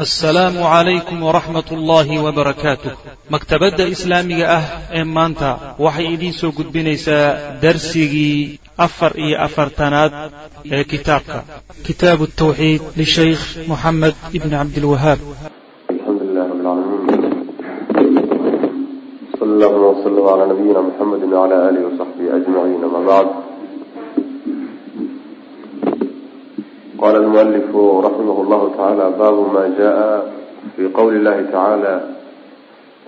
assalaamu calaykum waraxmat ullaahi wabarakaatuh maktabadda islaamiga ah ee maanta waxay idiin soo gudbinaysaa darsigii afar iyo afartanaad ee kitaabka. Kitaabu tawxiid lishaykh moxamed ibni cabdilwahaab alxamdu lilah rab sal allahuma wslm calaa nabiyina muxamedi wcala alihi wasaxbihi ajmaciin ama bacd qala almualifu raximah llahu tacaala baabu ma jaءa fi qowli llahi tacaala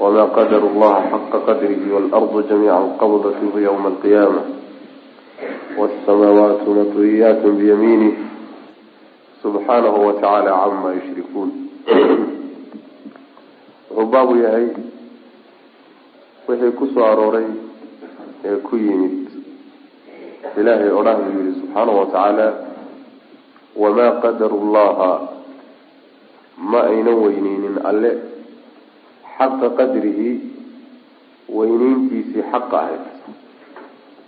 wma qadaru llaha xaqa qadrihi waalardu jamiica qabdathu ywma alqiyaama wاsamaawaatu matwiyaat biyamiinih subxaanahu watacaala cama yushrikuun wuxuu baabu yahay wixii ku soo arooray ee ku yimid ilaahay odhah buu yihi subxaanahu watacaala wamaa qadaru llaha ma aynan weyneynin alle. Xaqa qadrihi weyneyntiisii xaqa ahayd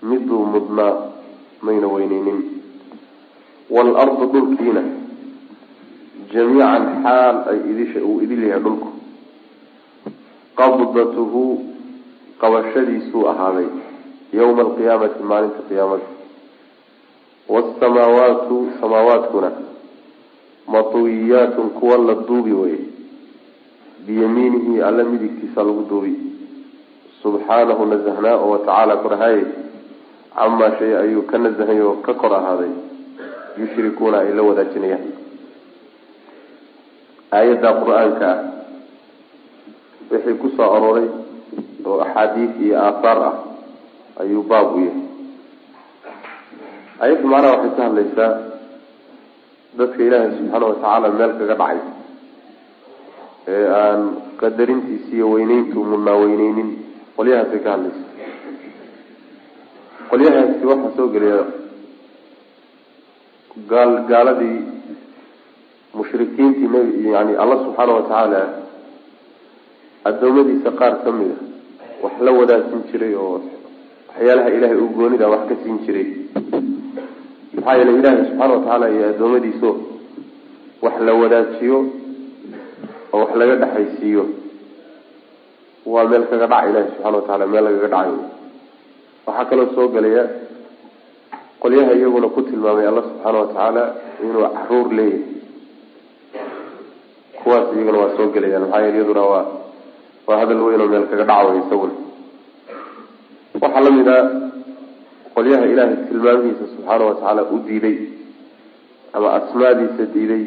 miduu mudnaa mayna weyneynin waalardu dhulkiina. Jamiican xaal ay idisha uu idil yahay dhulku. Qabdatuhu qabashadiisuu ahaaday. Yowma alqiyaamati maalinta qiyaamada wasamaawaatu samaawaadkuna matwiyaatun kuwa la duubi weye biyamiinihi alla midigtiisa lagu duubi subxaanahu nasahnaa oo watacaala korahaye camaa shay ayuu ka nasahay oo ka kor ahaaday yushrikuuna ay la wadaajinayaan aayadda qur'aanka ah wixii ku soo arooray oo axaadiis iyo aahaar ah ayuu baab u yahay ayadda macnaha waxay ka hadlaysaa dadka ilaahay subxaana watacaala meel kaga dhacay. Ee aan qadarintiisi iyo weyneyntu mudnaa weyneynin qolyahaasay ka hadlaysa. Qolyahaasi waxaa soo gelaya gaal gaaladii mushrikiintii nb yani alla subxaana watacaala adoomadiisa qaar ka mid a wax la wadaagsin jiray oo waxyaalaha ilaahay uu goonida wax ka siin jiray maxaa yeelay ilaahay subxaana watacaala iyo adoomadiiso wax la wadaajiyo oo wax laga dhexaysiiyo. Waa meel kaga dhaca ilahi subxana watacaala meel lagaga dhacayo waxaa kaloo soo gelaya qolyaha iyaguna ku tilmaamay alla subxaana watacaala inuu carruur leeyahay. Kuwaas iyaguna waa soo gelayaan maxaa yeele iyaduna waa waa hadal weyn oo meel kaga dhaca way isaguna. Waxaa la mid a qolyaha ilaahay tilmaamihiisa subxaana watacaala u diiday ama asmaadiisa diiday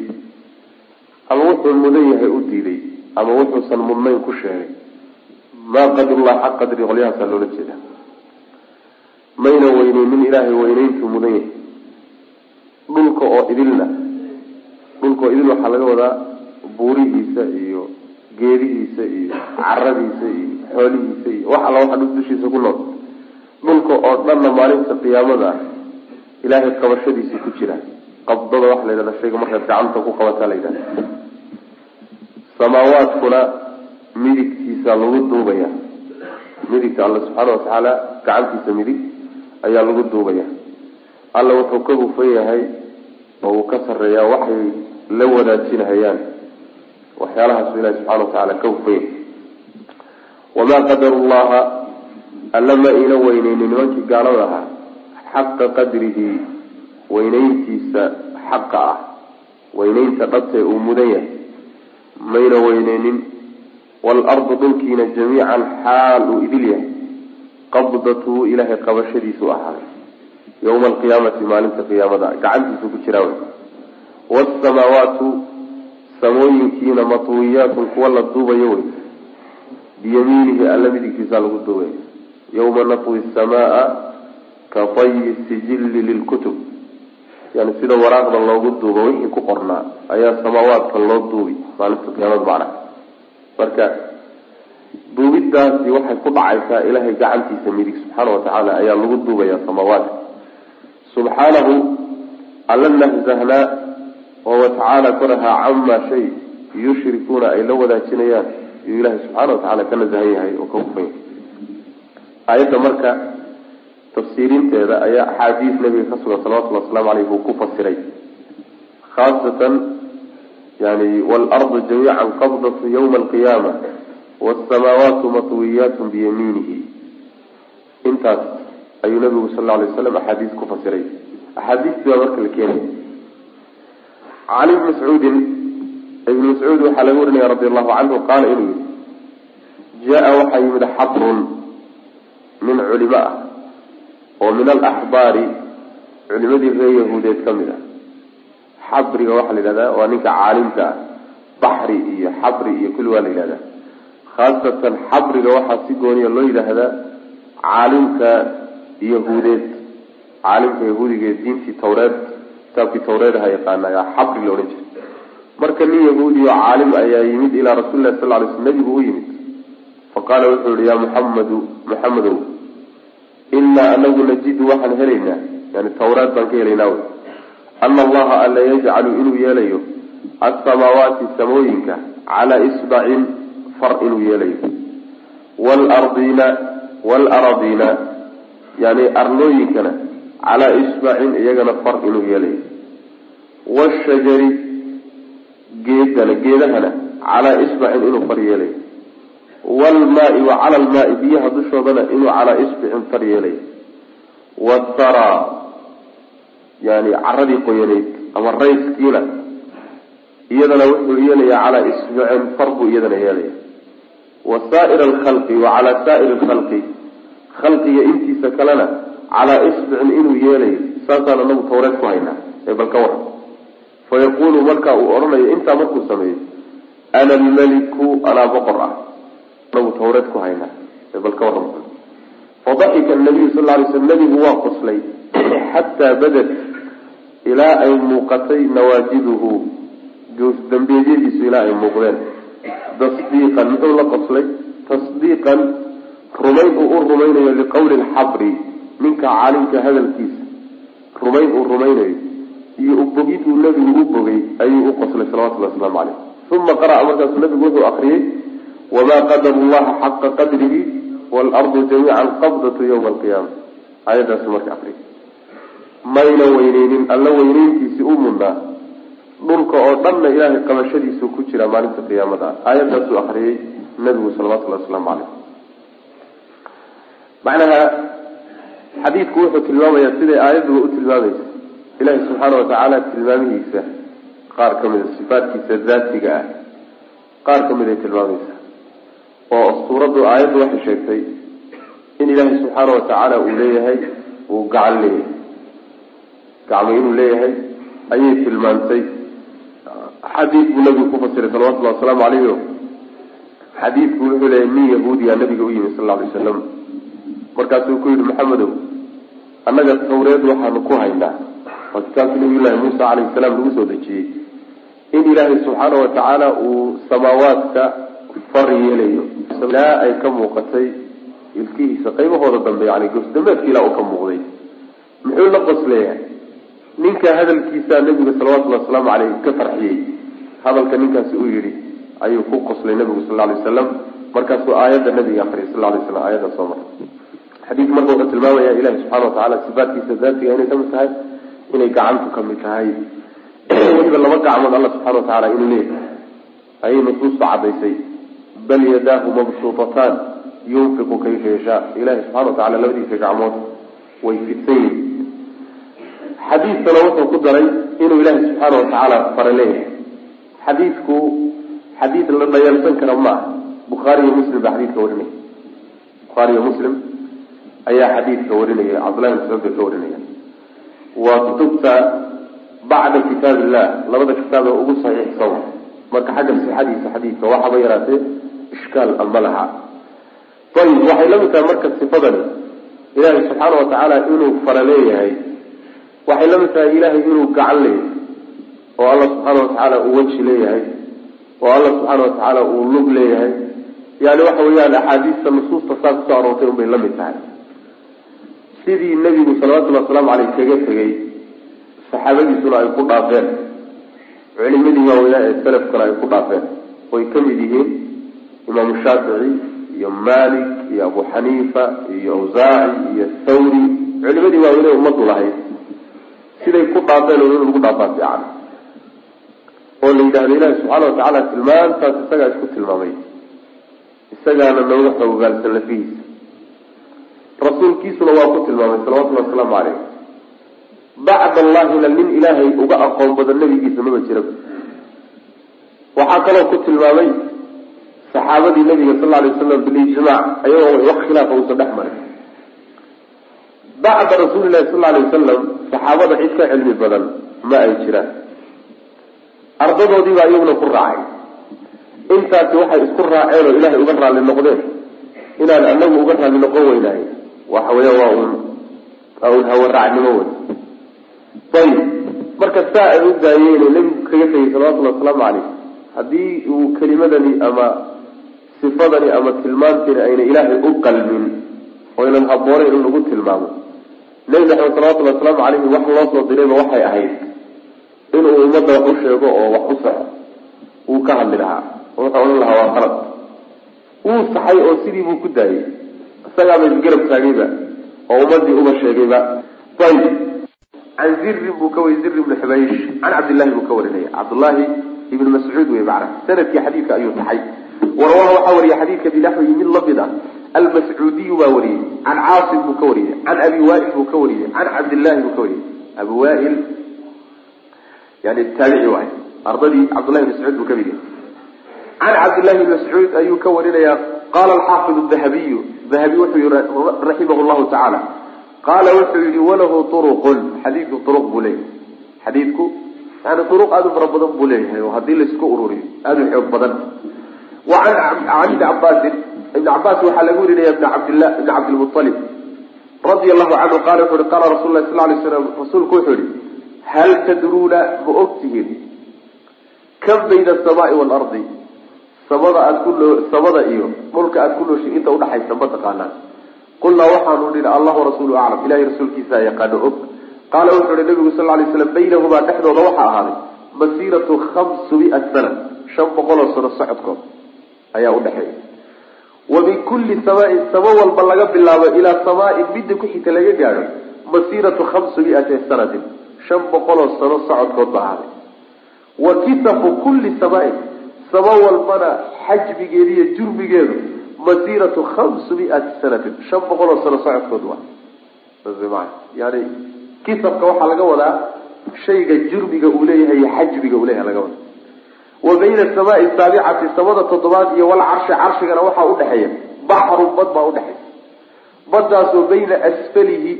ama wuxuu mudan yahay u diiday ama wuxuusan mudnayn ku sheegay. Maa qadarullah xaq qadri qolyahaasaa loola jeeda mayna weyneynin ilaahay weyneyntuu mudan yahay. Dhulka oo idilna dhulka oo idil waxaa laga wadaa buurihiisa iyo geedihiisa iyo caradiisa iyo xoolihiisa iyo wax alla waxa dhul dushiisa ku nool dhulka oo dhanna maalinta qiyaamada ah ilaahay qabashadiisii ku jira. Qabdada waxa la yidhahda shayga markaad gacanta ku qabataa la yidhahda samaawaadkuna midigtiisa lagu duubaya. Midigta alla subxaana watacaala gacantiisa midig ayaa lagu duubaya. Alla wuxuu ka hufan yahay oo uu ka sarreeyaa waxay la wadaajinahayaan waxyaalahaasu ilahi subxana watacaala ka hufan yahay. Wamaa qadaru llaha alla ma ina weyneynin nimankii gaalada ahaa xaqa qadrihi weyneyntiisa xaqa ah weyneynta dhabtee uu mudan yahay. Mayna weyneynin waalardu dhulkiina jamiican xaal uu idil yahay qabdatuhu ilaahay qabashadiisu ahaaday yowma alqiyaamati maalinta qiyaamada gacantiisu ku jiraa wey. Waasamaawaatu samooyinkiina matwiyaatun kuwa la duubayo wey. Biyamiinihi alla midigtiisa lagu duubay yawma natwi samaa ka tayi sijilli lilkutub yani sida waraaqda loogu duubo wixii ku qornaa ayaa samaawaadka loo duubi maalinta qiyaamada macna marka duubidaasi waxay ku dhacaysaa ilaahay gacantiisa midig subxaana watacaala ayaa lagu duubaya samaawaadka subxaanahu alla nahzahnaa oo watacaala korahaa camaa shay yushrikuuna ay la wadaajinayaan iyuu ilaahay subxaana watacaala ka nasahan yahay oo ka hufan yahay aayadda marka tafsiirinteeda ayaa axaadiis nabiga ka sugan salawatullhi waslamu aleyh uu ku fasiray. Khaasatan yani waalardu jamiican qabdatu yawma alqiyaama wasamaawaatu matwiyaatu biyamiinihi. Intaas ayuu nabigu sal alay waslam axaadiis ku fasiray. Axaadiistii baa marka la keenay. Cali bni mascuudin ibn mascuud waxaa laga warinaya radi allahu canhu qaala inuu yihi jaa waxaa yimid xabrun nin culimo ah oo min alaxbaari culimadii reer yahuudeed ka mid ah. Xabriga waxaa la yidhahdaa waa ninka caalimka ah. Baxri iyo xabri iyo kulli waa la yidhahdaa khaasatan xabriga waxaa si gooniya loo yidhaahdaa caalimka yahuudeed. Caalimka yahuudiga ee diintii tawreed kitaabkii tawreedaha yaqaana xabri la odhan jiray. Marka nin yahuudi oo caalim ayaa yimid ilaa rasuli lahi sal lay sl nabigu u yimid. Faqaala wuxuu yihi yaa muxamadu muxamedow inaa anagu najidu waxaan helaynaa yani tawraad baan ka helaynaa wy ana allaha alla yajcalu inuu yeelayo asamaawaati samooyinka calaa isbacin far inuu yeelayo waalardiina waalaradiina yani arlooyinkana calaa isbacin iyagana far inuu yeelayo washajari geedana geedahana calaa isbacin inuu far yeelayo waalmaai wa cala almaai biyaha dushoodana inuu calaa isbicin far yeelayo wathara yani caradii qoyaneyd ama rayskiina iyadana wuxuu yeelayaa calaa isbicin far buu iyadana yeelaya wa saa'ir alkhalqi wa calaa saa'iri alkhalqi khalqiga intiisa kalena calaa isbicin inuu yeelayo saasaan anagu tawreed ku haynaa ee balka war fayaqulu marka uu odhanayo intaa markuu sameeyo ana almeliku anaa boqor ah tawreed ku haynaa ee balka warram fadaxika nabiyu sal lay sl nabigu waa qoslay xataa badad ilaa ay muuqatay nawaajiduhu goosdambeedyadiisu ilaa ay muuqdeen. Tasdiiqan muxuu la qoslay? Tasdiiqan rumayn uu u rumaynayo liqowli lxabri ninka caalimka hadalkiisa. Rumayn uu rumaynayo iyo ubogid nabigu u bogay ayuu u qoslay salawatullahi waslamu caleyh uma qara'a markaasuu nabigu wuxuu akriyey wamaa qadaru llaha xaqa qadrihi waalardu jamiican qabdatu yawma alqiyaama aayadaasu marka akriyay mayna weyneynin alla weyneyntiisii u mudnaa dhulka oo dhanna ilaahay qabashadiisu ku jira maalinta qiyaamada ah aayadaasuu akriyey nabigu salawatullahi wasalaamu caleyh macnaha xadiidku wuxuu tilmaamayaa siday aayadduba u tilmaamaysa ilaahi subxaana watacaala tilmaamihiisa qaar ka mida sifaadkiisa daatiga ah qaar ka mid ay tilmaamaysa oo suuraddu aayaddu waxay sheegtay in ilaahay subxaana watacaala uu leeyahay uu gacan leeyahay. Gacmo inuu leeyahay ayay tilmaantay. Xadiid buu nabigu ku fasiray salawatullahi wasalaamu caleyhi xadiidku wuxuu leeyahay nin yahuudiya nabiga u yimi sal lla alay slam markaasuu ku yihi maxamedow annaga tawreed waxaanu ku haynaa. Waa kitaabkii nabiyullaahi muusa calayhi salaam lagu soo dejiyey. In ilaahay subxaana watacaala uu samaawaadka far yeelayo ilaa ay ka muuqatay ilkihiisa. Qaybahooda dambe yani gosdambeedka ilaa uu ka muuqday. Muxuu la qosleeyahay ninka hadalkiisaa nabiga salawatullahi wasalaamu caleyh ka farxiyey. Hadalka ninkaasi uu yihi ayuu ku qoslay nabigu sal alay waslam markaasuu aayadda nabiga akriyay sal lay slam aayadda soo martay. Xadiidku marka wuxuu tilmaamaya ilahi subxana watacaala sifaadkiisa daatiga inay ka mid tahay inay gacantu ka mid tahay. Weliba laba gacmood alla subxana watacaala inuu leeyahay. Ayay nusuusta cadaysay bal yadaahu mabsuutataan yunfiqu kayfa yashaa ilahi subxana watacala labadiisa gacmood way fidsan yihiin xadiidkana wuxuu ku daray inuu ilaahi subxaana watacaala fara leeyahay xadiidku xadiid la dhayalsan kara ma ah bukhaari iyo muslim baa xadiidka warinaya bukhaari iyo muslim ayaa xadiidka warinaya cabdullahi bin mascuud bay ka warinaya waa kutubta bacda kitaab illah labada kitaab ee ugu saxiixsan marka xagga sixadiisa xadiidka waxaba yaraatee ishkaal ama laha. Ayib waxay la mid tahay marka sifadani ilaahay subxaana watacaala inuu fara leeyahay. Waxay la mid tahay ilaahay inuu gacan leeyahay. Oo alla subxaana watacaala uu weji leeyahay. Oo alla subxaana watacaala uu lug leeyahay. Yani waxa weeyaan axaadiista nusuusta saa ku soo aroortay unbay la mid tahay. Sidii nebigu salawatullahi wasalaamu caleyh kaga tegay saxaabadiisuna ay ku dhaafeen. Culimadii waaweynaa ee salafkana ay ku dhaafeen. Oy ka mid yihiin imaamu shaafici iyo malik iyo abu xaniifa iyo awsaaci iyo thawri. Culimadii waaweynee ummaddu lahayd. Siday ku dhaafeen in lagu dhaafaa fiican. Oo la yidhahdo ilaahi subxaana watacaala tilmaantaas isagaa isku tilmaamay. Isagaana nooga xoogaalsan lafihiisa rasuulkiisuna waa ku tilmaamay salawatullhi wasalaamu caleyh bacd allahina nin ilaahay uga aqoon badan nabigiisa maba jira waxaa kaloo ku tilmaamay saxaabadii nabiga sal alay waslam bilijmaac ayagoo wax khilaafa uusan dhex marin bacda rasuuli lahi sal alay wasalam saxaabada cid ka cilmi badan ma ay jiraan. Ardadoodii baa iyaguna ku raacay. Intaasi waxay isku raaceen oo ilaahay uga raalli noqdeen. Inaan anagu uga raalli noqon weynahay. Waxa weya waa un waa un hawaracnimo wey ayib marka saa ay u daayeen nebigu kaga tegay salawatullhi wasalaamu caleyh haddii uu kelimadani ama sifadani ama tilmaantani ayna ilaahay u qalmin oo ynan habooneyn in lagu tilmaamo. Nebi maxamed salawatullhi wasalaamu caleyhi wax loo soo dirayba waxay ahayd inuu ummadda wax u sheego oo wax u saxo. Wuu ka hadli lahaa. Oo wuxuu odhan lahaa waa qalad. Wuu saxay oo sidii buu ku daayay isagaaba isgarab taagayba oo ummadii uba sheegayba. Ayib can zirin buu ka wariy zir ibni xubaysh can cabdillahi buu ka warinaya. Cabdullaahi ibn mascuud wey macana sannadkii xadiidka ayuu taxay warawaha waxaa wariya xadiidka binaxwihi mid la mid ah almascuudiyu baa wariyey can caasim buu ka wariyey can abi wail buu ka wariyey can cabdillahi buu ka wariyey. Abi wail yani taabici waay ardadii cabdullahi bn mascuud buu ka mid can cabdillahi bn mascuud ayuu ka warinaya qala alxaafid dahabiyu dahabi wuxuu yihi raximah llahu tacaala qaala wuxuu yihi walahu turuqun xadiidku turuq buu leeyahay. Xadiidku yani turuq aada u fara badan buu leeyahay oo haddii la isku ururiyo aada u xoog badan can ibni cabaasin ibn cabaas waxaa laga warinaya ibn cabdillah ibn cabdilmualib radia allahu canhu qala wuxu uhi qaala rasul lah sal lay slam rasuulku wuxuu yihi hal tadruuna ma og tihiin kam bayna asamaai waalardi samada aad ku samada iyo dhulka aad ku nooshin inta udhaxaysa ma taqaanaan qulnaa waxaanu nihi allahu rasuulu aclam ilahay rasuulkiisaa yaqaano og qaala wuxuu ihi nabigu sal lay slam baynahumaa dhexdooda waxaa ahaaday masiiratu khamsumiat sana shan boqoloo sano socodkood ayaa udhexeeya wa min kulli samaain samo walba laga bilaabo ilaa samaain midda ku xigta laga gaadho masiiratu khamsumiati sanatin shan boqoloo sano socodkood ba ahaaday wa kisafu kulli samaain samo walbana xajmigeedu iyo jurmigeedu masiiratu khamsumiati sanatin shan boqoloo sano socodkood waa. Yani kisabka waxaa laga wadaa shayga jurmiga uu leeyahay iyo xajmiga uu leeyahay laga wadaa wa bayna asamaai saabicati samada toddobaad iyo walcarshi carshigana waxaa udhexeeya baxrun bad baa udhexaysa baddaasoo bayna asfalihi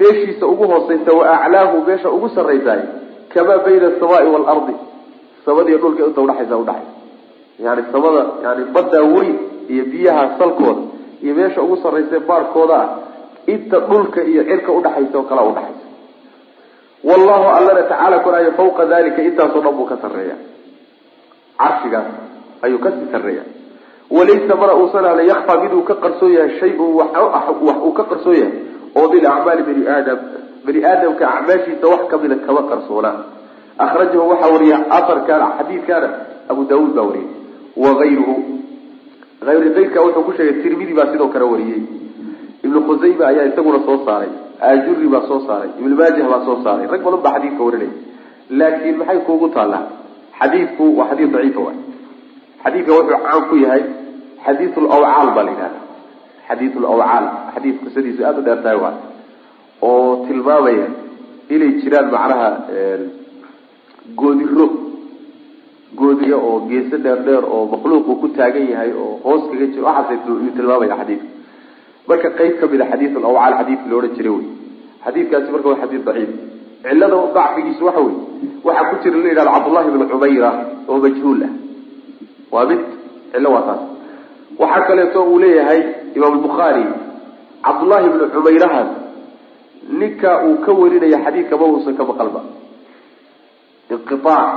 meeshiisa ugu hooseysa wa aclaahu meesha ugu sarraysaay kamaa bayna asamaai waalardi samadiiyo dhulka inta udhexaysa udhexaysa yani samada yani baddaa weyn iyo biyaha salkooda iyo meesha ugu sarraysa baarkooda ah inta dhulka iyo cirka udhexaysa oo kalea udhexaysa wallahu allana tacaala koraayo fawqa dalika intaasoo dhan buu ka sarreeya carshigaas ayuu ka sii sarreeya walaysa mana uusan ahna yakfa miduu ka qarsoon yahay shay-un wax uu ka qarsoon yahay oo min acmaali bani aadam bani aadamka acmaashiisa wax kamida kama qarsoona. Akhrajahu waxaa wariya aarkaana xadiidkaana abu daauud baa wariyay waayruhu ayr ayrka wuxuu ku sheegay tirmidi baa sidoo kale wariyey. Ibnu khusayma ayaa isaguna soo saaray. Ajuri baa soo saaray. Ibnu maajah baa soo saaray. Rag badan baa xadiidka warinaya laakiin maxay kuugu taallaa xadiidku waa xadiid daciifa waay. Xadiidka wuxuu caan ku yahay xadiid lawcaal baa la yidhahda xadiid lawcaal xadiid qisadiisu aada u dheer tahay oo tilmaamaya inay jiraan macnaha goodiro. Goodiga oo geeso dheer dheer oo makhluuqu ku taagan yahay oo hoos kaga jiro. Waxaas yuu tilmaamaya xadiidka. Marka qeyb ka mid a xadiid alawcaal xadiidkii la odhan jiray wey xadiidkaasi marka waa xadiid daciif cilada dacfigiisu waxa wey waxaa ku jira la yidhahdo cabdullahi bn cumayra oo majhuul ah. Waa mid cillo waa taas. Waxaa kaleeto uu leeyahay imaam bukhaari cabdullahi bni cumayrahan ninka uu ka warinaya xadiidka ma uusan ka maqalba inqiaac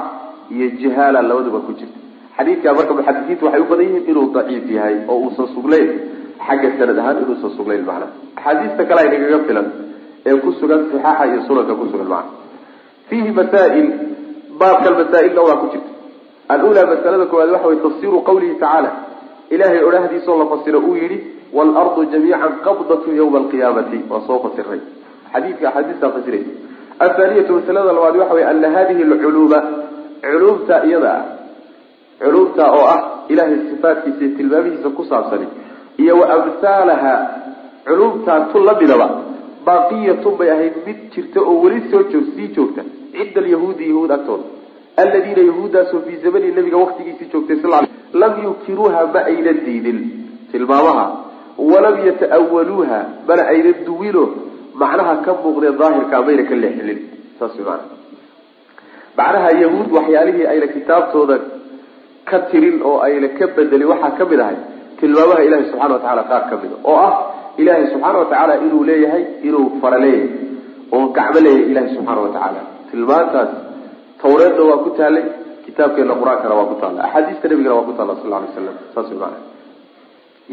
iyo jihaala labaduba ku jirta. Xadiidka marka muxadisiintu waxay u badan yihiin inuu daciif yahay oo uusan sugnayn. Xagga sanad ahaan inuusan sugnayn macnaha axaadiista kale ay nagaga filan ee ku sugan saxaaxa iyo sunanka ku sugan macna fiihi masaa'il baabkan masaa-ilna waa ku jirta. Alulaa masalada koowaad waxa wey tafsiru qawlihi tacaala ilahay odhahdiisoo la fasiro uu yihi waalardu jamiican qabdatu yawma alqiyaamati. Waa soo fasiray. Xadiidka axaadiistaa fasiraysa athaaniyatu masalada labaad waxa wey ana hadihi alculuuma culumta iyada ah culumta oo ah ilahay sifaatkiisa iyo tilmaamihiisa ku saabsani iyo wa amhaalaha culumtaa tu lamidaba baaqiyatun bay ahayd mid jirta oo weli soo joog sii joogta. Cinda alyahuudi yahuud agtooda aladiina yahuuddaasoo fii zamani nabiga waktigiisii joogtay sal lam yunkiruuha ma ayna diidin. Tilmaamaha walam yata'awaluuha mana ayna duwino macnaha ka muuqdee daahirka mayna ka leexilin. Saas maana macnaha. Yahuud waxyaalihii ayna kitaabtooda ka tirin oo ayna ka bedelin waxaa ka mid ahay tilmaamaha ilahi subxana wa tacala qaar kamida oo ah ilaahay subxaana watacaala inuu leeyahay inuu fara leeyahay oo gacmo leeyahay ilahi subxaana watacaala tilmaantaas tawreedna waa ku taalay kitaabkeena qur'aankana waa ku taalla axaadiista nabigana waa ku taalla sal alay slam saas maana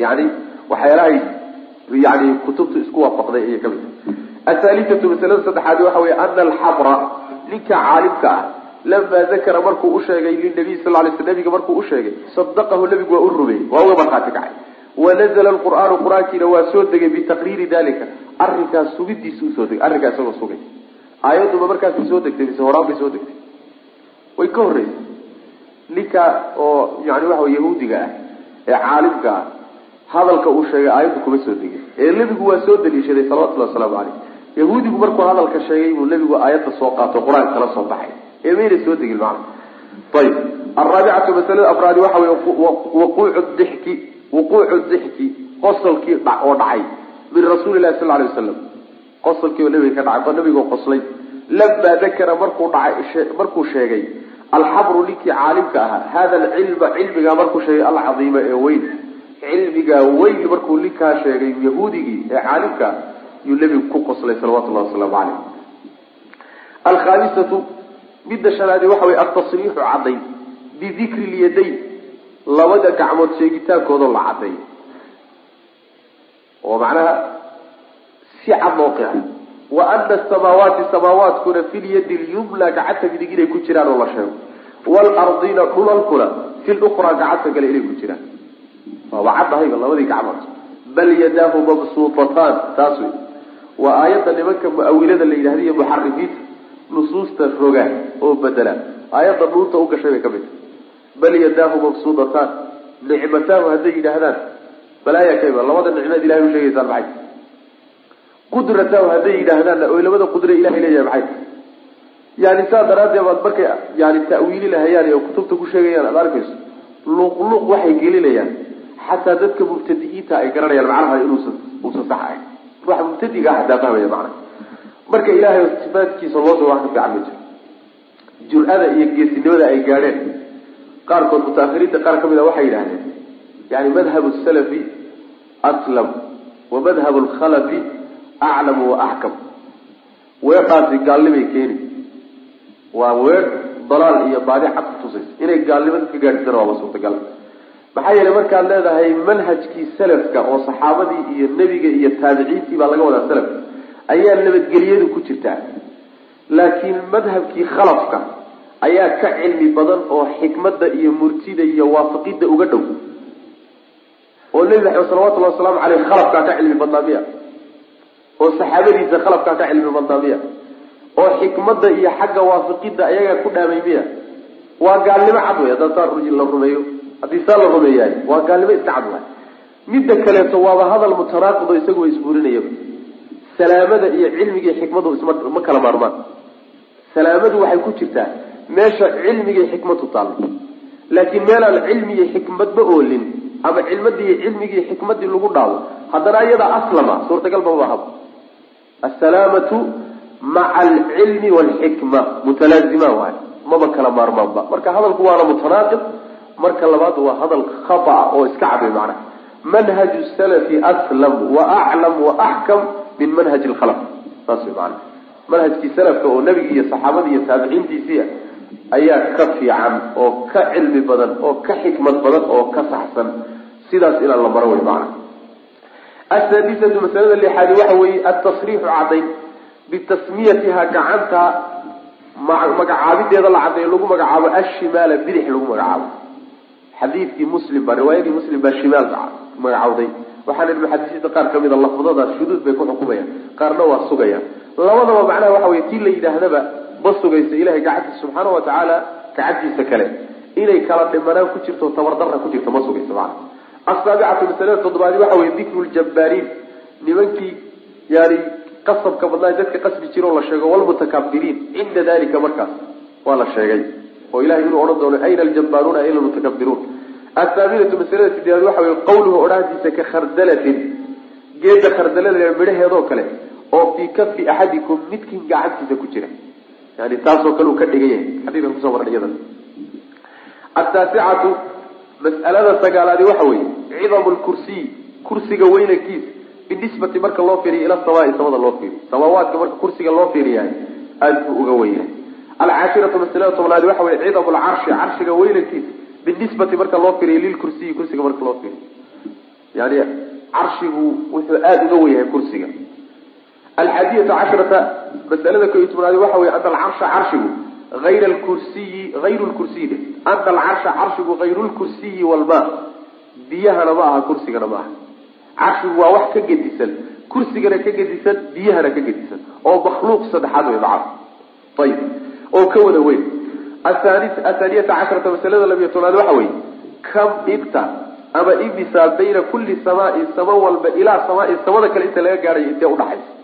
yani waxyaalahay yani kutubtu isku waafaqday ayay ka mid tahay. Athalitatu masalada saddexaad waxa wey ana alxabra ninka caalimka ah lama dakara markuu usheegay linabiy sal lay sl nabiga markuu usheegay sadaqahu nabigu waa u rumeeyey waa uga markhaati kacay wanazla lqur'aanu qur'aankiina waa soo degay bitaqriiri dalika arrinkaas sugidiisa u soo degay arrinkaa isagoo sugay. Aayaduba markaasay soo degtay mise horaan soo degtay. Way ka horreysay. Ninka oo yani waxa yahuudiga ah ee caalimka ah hadalka uu sheegay aayaddu kuma soo degin. Ee nebigu waa soo daliishaday salawatullahi wasalaamu caleyh yahuudigu markuu hadalka sheegay buu nebigu aayadda soo qaato qur'aanka kala soo baxay. Ee mayna soo degin macna? Ayib alraabicatu masalada afraadi waxa wey waquucu dixki wuquucu dixki qosolkii oo dhacay. Min rasuuli lahi sal lay wasalam qosolkii oo nabiga ka dhacay nabigoo qoslay. Lamaa dakara markuu dhacay markuu sheegay alxabru ninkii caalimka ahaa hada alcilma cilmigaa markuu sheegay alcadiima ee weyn. Cilmigaa weyn markuu ninkaa sheegay yahuudigii ee caalimka yuu nebigu ku qoslay salawatullahi wasalaamu caleyh alkhaamisatu midda shanaadi waxa wey altasriixu cadday bidikri lyadayn labada gacmood sheegitaankooda la cadday. Oo macnaha si cad loo qeexay wa ana asamaawaati samaawaadkuna fi lyadi gacanta midig inay ku jiraan oo la sheego. Waalardina dhulalkuna fi lukraa gacanta kale inay ku jiraan. Waaba caddahayba labadii gacmood. Bal yadaahu mabsuutataan taas wey waa aayadda nimanka mu'awilada la yidhahda iyo muxarifiinta nusuusta roga oo bedela aayadda dhuunta u gashay bay ka mid tahay bal yadaahu mabsuudataan nicmataahu hadday yidhaahdaan. Balaaya kayba labada nicmeed ilahay u sheegaysaan maxay? Qudrataahu hadday yidhaahdaanna oy labada qudre ilahay leeyahay maxay? Yani saa daraaddeed baad markay yani ta'wiili lahayaan oo kutubta ku sheegayaan aad arkayso luqluq waxay gelinayaan. Xataa dadka mubtadi'iinta ay garanayaan macnaha inuusan uusan sax ahayn wax mubtadiga ah hadaa fahmaya macnaha. Marka ilaahay sifaadkiisa loo soo wax ka fiican ma jiro. Jur-ada iyo geesinimada ay gaadheen qaarkood mutaahiriinta qaar ka mid a waxay yidhahdeen yani madhabu salafi aslam wa madhabu lkhalafi aclamu wa axkam. Weedhaasi gaalnimay keeni waa weedh dalaal iyo baadi cad kutusaysa inay gaalnimada ka gaadhisana waaba suurtagal. Maxaa yeelay markaad leedahay manhajkii salafka oo saxaabadii iyo nebiga iyo taabiciintii baa laga wadaa salaf ayaa nabadgelyadu ku jirtaa. Laakiin madhabkii khalafka ayaa ka cilmi badan oo xikmadda iyo murtida iyo waafaqidda uga dhow. Oo nebi maxamed salawatullahi wasalaamu caleyh khalafkaa ka cilmi badnaa miya. Oo saxaabadiisa khalafkaa ka cilmi badnaa miya. Oo xikmadda iyo xagga waafaqidda ayagaa ku dhaamay miya. Waa gaalnimo cad wey haddaan saa la rumeeyo. Haddii saa la rumeeyahay waa gaalnimo iska cad waay midda kaleeto waaba hadal mutanaaqido isagu wa isbuurinayaba salaamada iyo cilmiga iyo isma ma kala maarmaan. Salaamadu waxay ku jirtaa meesha cilmiga iyo xikmadu taallo laakiin meelaan cilmi iyo xikmadba oolin ama cilmadii cilmigii xikmadii lagu dhaawo haddana iyada aslama suurtagal ba ma habo maca alcilmi waalxikma mutalaazimaan waay maba kala maarmaanba marka hadalku waana mutanaaqib marka labaad waa hadal khata oo iska cabay macnaha manhaju salafi aslam wa aclam wa axkam min manhaji lkhalaf saas way maana manhajkii salafka oo nebigi iyo saxaabadii iyo taabiciintiisii ayaa ka fiican oo ka cilmi badan oo ka xikmad badan oo ka saxsan sidaas inaan la maro wey macana asaadisatu masalada lixaadi waxa weeye altasriixu cadayn bitasmiyatiha gacanta magacaabideeda la cadeeyo lagu magacaabo ashimaala bidix lagu magacaabo. Xadiidkii muslim baa riwaayadii muslim baa shimaal magacawday waxaana muxadisiinta qaar ka mid a lafdadaas shuduud bay ku xukumayaan qaarna waa sugayaan. Labadaba macnaha waxa wey tii la yidhaahdaba ma sugaysa ilahay gacantiisa subxaana wa tacaala gacantiisa kale. Inay kala dhimanaan ku jirto tabardarra ku jirto ma sugayso macana asaabicatu masalada toddobaadi waxa weye dikru ljabbaariin nimankii yani qasabka badnaa dadka qasbi jiro la sheego walmutakabiriin cinda dalika markaas waa la sheegay. Oo ilahay inuu odhan doono ayna aljabaaruuna ayna almutakabiruun athaaminatu masalada sideedaad waxa weye qawluhu odhaantiisa ka khardalatin. Geeda khardalada midhaheedoo kale oo fii kafi axadikum midkiin gacantiisa ku jira yani taasoo kale uu ka dhigan yahay xadiikan ku soo marnay ataasicatu mas'alada sagaalaadi waxa weeye cidamu lkursiy kursiga weynankiisa binisbati marka loo fiiriyo ila samaai samada loo fiiriyo. Samaawaadka marka kursiga loo fiiriyahay aada buu uga weynyahay alcaashiratu masalada tobnaadi waxa weye cidamu lcarshi carshiga weynankiisa binisbati marka loo fiiriyo lilkursiyi kursiga marka loo fiiriyo. Yani carshigu wuxuu aada uga wenyahay kursiga. Alxaadiyata casharata masalada ko tobnaadi waxa weye ana alcarsha carshigu ayr kursiyi ayru lkursiyi ana alcarsha carshigu hayru lkursiyi walma biyahana ma aha kursigana ma aha. Carshigu waa wax ka gedisan kursigana ka gedisan biyahana ka gedisan. Oo makhluuq saddexaad wey macana ayib oo ka wada weyn. Athaaniyata casharata masalada labiyo tobnaad waxa weye kam inta ama imisa bayna kulli samaain sama walba ilaa samaain samada kale inta laga gaadhayo intee udhaxaysa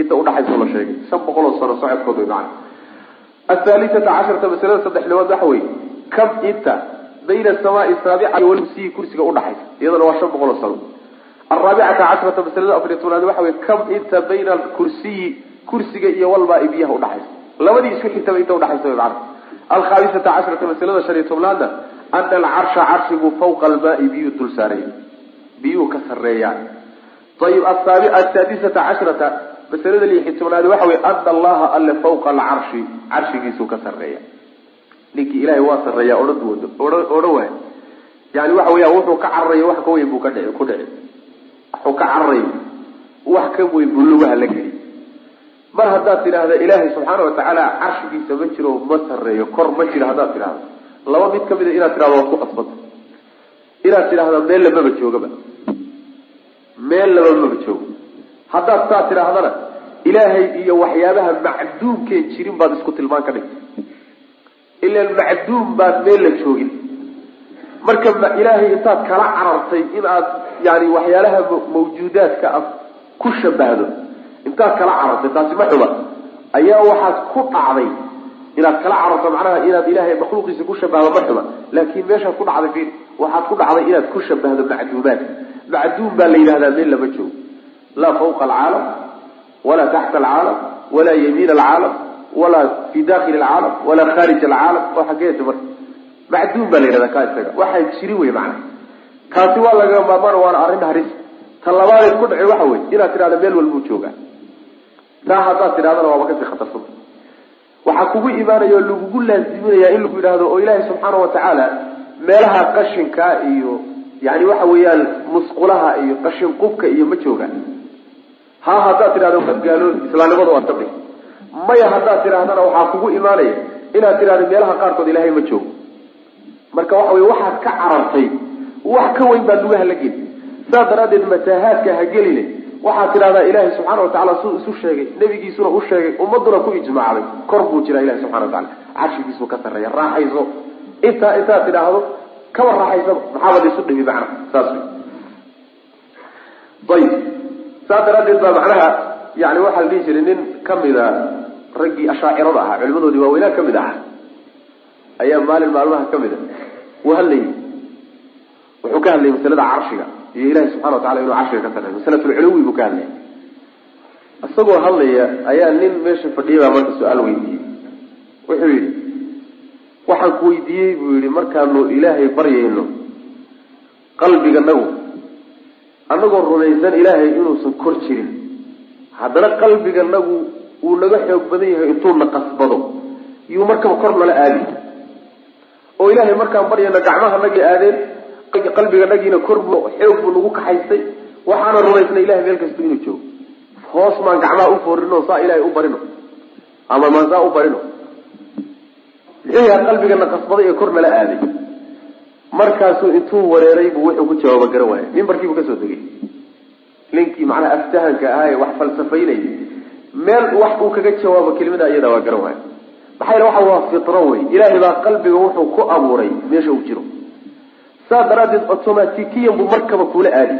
inta udhaxaysa la sheegay. Shan boqol sano socodkood wey macana casharata masalada saddexnimaad waxa weye kam inta bayna samaai saabica walkursiyi kursiga udhaxaysa iyadana waa shan boqol sano. Araabicata casharata masalada afariy tobnaad waxa weye kam inta bayna alkursiyi kursiga iyo walmaa biyaha udhaxaysa labadii isku xigtaba inta udhaxaysa wey macana alkhaamisata casharata masalada shan iyo tobnaadna ana alcarsha carshigu fawqa almaai biyuu dul saaraya biyuu ka sareeyaan ayib asaadisata casharata masalada lixi tobnaadi waxa wey ana allaha alle fawqa alcarshi carshigiisuu ka sareeya ninkii ilahay waa sareeya odhan wado odhan waay. Yani waxa weya wuxuu ka cararayo wax ka weyn buu ka dhici ku dhici. Wuxuu ka cararayo wax ka weyn buu lugaha la geli mar haddaad tidhaahda ilaahay subxaana watacaala carshigiisa ma jiro ma sareeyo kor ma jiro haddaad tidhahdo laba mid ka mid a inaad tidhahdo waad ku qasbanta inaad tidhahda meel lamaba joogaba meel laba maba joogo haddaad saa tidhaahdana ilaahay iyo waxyaabaha macduumkeen jirin baad isku tilmaan ka dhigtay. Ilan macduum baad meel la joogin. Marka ilaahay intaad kala carartay in aad yani waxyaalaha mawjuudaadka aad ku shabahdo intaad kala carartay taasi ma xuba. Ayaa waxaad ku dhacday inaad kala cararto macnaha inaad ilaahay makhluuqiisa ku shabahdo ma xuba. Laakin meeshaad ku dhacday waxaad ku dhacday inaad ku shabahdo macduumaad. Macduum baa la yidhahdaa meel lama joogo laa fawqa alcaalam walaa taxta alcaalam walaa yamiin alcaalam walaa fi dakili alcaalam walaa kharij alcaalam oo xageeta marka macduum baa la yidhahdaa kaa isaga waxaan jirin wey macana kaasi waa laga maarmaan waana arrin haris ta labaadeed ku dhaci waxa wey inaad tidhahda meel walbuu joogaa taa haddaad tidhahdana waaba ka sii khatarsanta waxaa kugu imaanaya oo lagugu laaziminaya in lagu yidhaahdo oo ilaahay subxaana watacaala meelaha qashinkaa iyo yani waxa weeyaan musqulaha iyo qashin qubka iyo ma joogaan ha haddaad tidhahdo gaalood islaamnimada waad maya haddaad tidhahdana waxaa kugu imaanaya inaad tidhahdo meelaha qaarkood ilaahay ma joogo. Marka waxa wey waxaad ka carartay wax ka weyn baad lugaha la geli saas daraaddeed mataahaadka ha geline waxaad tidhahdaa ilaahay subxana watacala suu isu sheegay nebigiisuna u sheegay ummaduna ku ijmaacday. Kor buu jiraa ilahi subxana watacala carshigiisuu ka sarreeya raaxayso. Intaa intaad tidhaahdo kaba raaxaysaba maxaabad isu dhimi macna saas ayib saas daraaddeed baa macnaha yani waxaa la dhihi jiray nin kamida raggii ashaacirada ahaa culimadoodii waaweynaa ka mid ahaa ayaa maalin maalmaha ka mid a wuu hadlayay. Wuxuu ka hadlayay masalada carshiga iyo ilahi subxana wa tacala inuu carshiga ka sarreeyo masalatulculuwi buu ka hadlayay isagoo hadlaya ayaa nin meesha fadhiya baa marka su'aal weydiiyey. Wuxuu yidhi waxaan ku weydiiyey buu yihi markaanu ilaahay baryayno qalbiganagu annagoo rumaysan ilaahay inuusan kor jirin. Haddana qalbiganagu uu naga xoog badan yahay intuu na qasbado yuu markaba kor nala aadi. Oo ilaahay markaan baryayno gacmahanagii aadeen qalbiganagiina kor buu xoog buu nagu kaxaystay. Waxaana rumaysnay ilahay meel kasta inuu joogo. Hoos maan gacmaha u foorino saa ilaahay u barino. Ama maan saa u barino. Muxuu yaha qalbigana qasbaday ee kor nala aaday markaasuu intuu wareeray buu wuxuu ku jawaaba garan waaya mimbarkiibuu ka soo degay. Ninkii macnaha aftahanka ahaa ee wax falsafaynayay meel wax uu kaga jawaabo kelimada iyada waa garan waaya maxaa yele waxa waa fitro wey ilaahay baa qalbiga wuxuu ku abuuray meesha uu jiro. Saas daraaddeed automatikiyan buu markaba kula aadi.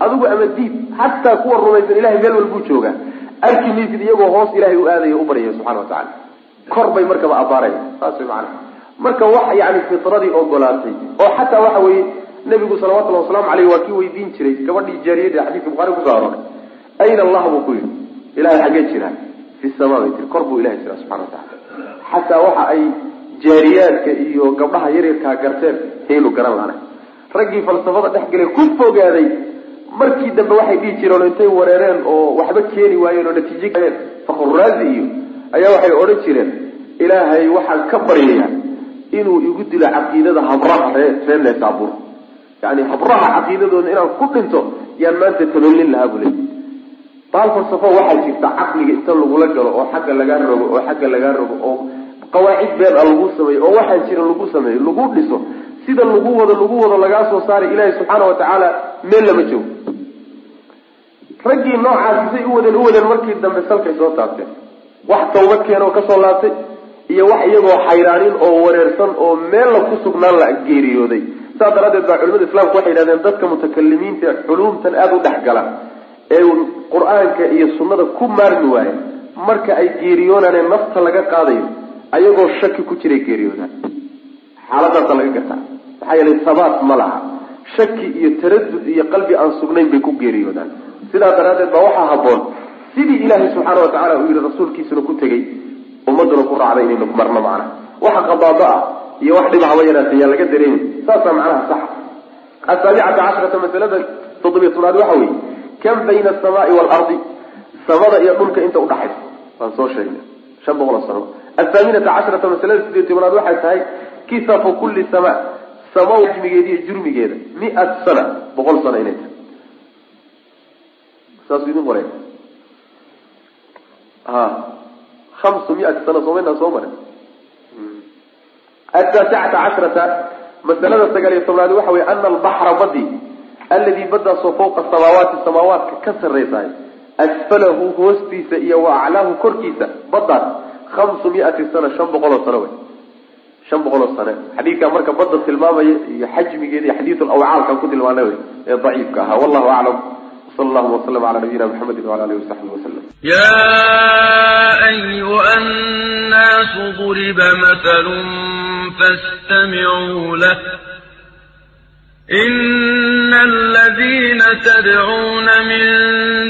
Adigu ama diid xataa kuwa rumaysan ilahay meel walbuu joogaa. Arki maysid iyagoo hoos ilahay u aadaya u baryaya subxana wa tacala kor bay markaba abaaraya saas way macana marka wax yani fitradii ogolaatay oo xataa waxa weeye nabigu salawatullahi wasalaamu caleyh waa kii weydiin jiray gabadhii jaariyada xadiiska bukhari ku soo arooray. Ayna allah buu ku yidhi. Ilahay xaggee jiraa fi sama bay tiri kor buu ilahay jiraa subxana wa tacala xataa waxa ay jaariyaadka iyo gabdhaha yaryarkaa garteen haynu garan laana raggii falsafada dhex galay ku fogaaday markii dambe waxay dhihi jireen intay wareereen oo waxba keeni waayeen oo natiijo galeen. Fakruraazi iyo ayaa waxay odhan jireen ilaahay waxaan ka baryayaa inuu igu dilo caqiidada habraha ree reer neesaabuur yani habraha caqiidadooda inaan ku dhinto yaan maanta tabalin lahaa buu leey baal falsafo waxaa jirta caqliga inta lagula galo oo xagga lagaa rogo oo xagga lagaa rogo oo qawaacid been a lagu sameeyo oo waxaan jirin lagu sameeyo lagu dhiso sida lagu wado lagu wado lagaa soo saaray ilaahay subxaana wa tacaala meel lama joogo. Raggii noocaasi say u wadeen u wadeen markii dambe salkay soo taabteen. Wax tawbad keena oo ka soo laabtay iyo wax iyagoo xayraanin oo wareersan oo meel la ku sugnaan la geeriyooday. Saas daraaddeed baa culimada islaamku waxay yidhahdeen dadka mutakalimiinta xuluumtan aada u dhexgala ee qur'aanka iyo sunnada ku maarmi waaya marka ay geeriyoonaanee nafta laga qaadayo ayagoo shaki ku jiray geeriyoodaan xaaladaasa laga gartaa. Maxaa yeelay sabaat ma laha. Shaki iyo taradud iyo qalbi aan sugnayn bay ku geeriyoodaan. Sidaa daraaddeed baa waxaa habboon sidii ilaahay subxaana wa tacala uu yihi rasuulkiisuna ku tegey ummaduna ku raacday inaynu marno macnaha waxa qabaado ah iyo wax dhib haba yaa laga dareemi. Saasaa macnaha sax. Asaabicata cashrata masalada toddobiya tobnaad waxa weeye kam bayna asamaai waalardi samada iyo dhulka inta udhaxaysa waan soo sheegnay shan boqol sano. Athaaminata cashrata masalada sideed tobnaad waxay tahay kisafu kulli sama samo jmigeeda iyo jurmigeeda mi-at sana boqol sano inay tahay. Saasuu idin qoray hamsu mi-ati sana soomaynaa soo maray ataasicata cashrata masalada sagaal iyo tobnaad waxa weye ana albaxra badi alladii badaasoo fawqa samaawaati samaawaadka ka sarraysaay asfalahu hoostiisa iyo wa aclaahu korkiisa badaas hamsu mi-ati sana shan boqol oo sano wey shan boqol oo sane xadiidkaa marka badda tilmaamaya iyo xajmigeeda iyo xadiidu lawcaalkan ku tilmaana wey ee daciifka ahaa wallahu aclam sal allahuma waslama cala nabiyina mxamedi wala alihi wasaxbihi wasalam yaa ayuha annaasu duriba matalun fastamicuu lah إن الذين تدعون من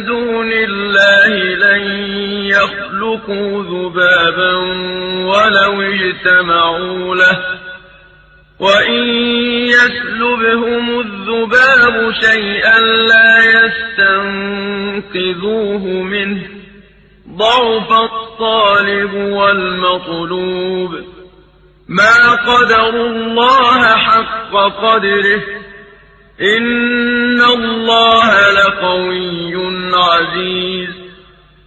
دون الله لن يخلقوا ذبابا ولو اجتمعوا له. وإن يسلبهم الذباب شيئا لا يستنقذوه منه ضعف الطالب والمطلوب ما قدروا الله حق قدره إن الله لقوي عزيز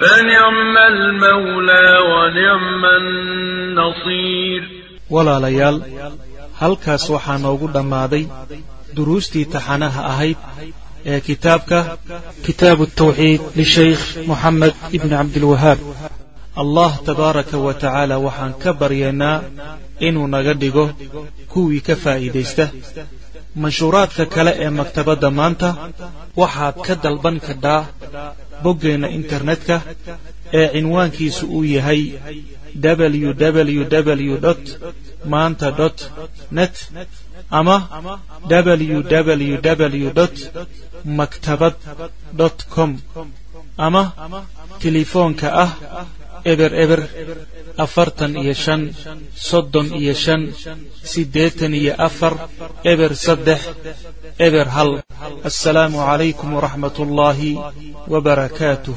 فنعم المولى ونعم النصير walaalayaal halkaas waxaa noogu dhammaaday duruustii taxanaha ahayd ee kitaabka kitaabu tawxiid lishaykh moxamed ibni cabdilwahaab allah tabaaraka wa tacaala waxaan ka baryaynaa inuu naga dhigo kuwii ka faa'iidaysta manshuuraadka kale ee maktabadda maanta waxaad ka dalban kadhaa boggeenna internetka ee cinwaankiisu uu yahay www maanta dot net ama www maktabad dot com ama telefoonka ah eber eber afartan iyo shan soddon iyo shan siddeetan iyo afar eber saddex eber hal assalaamu calaykum waraxmat ullaahi wabarakaatuh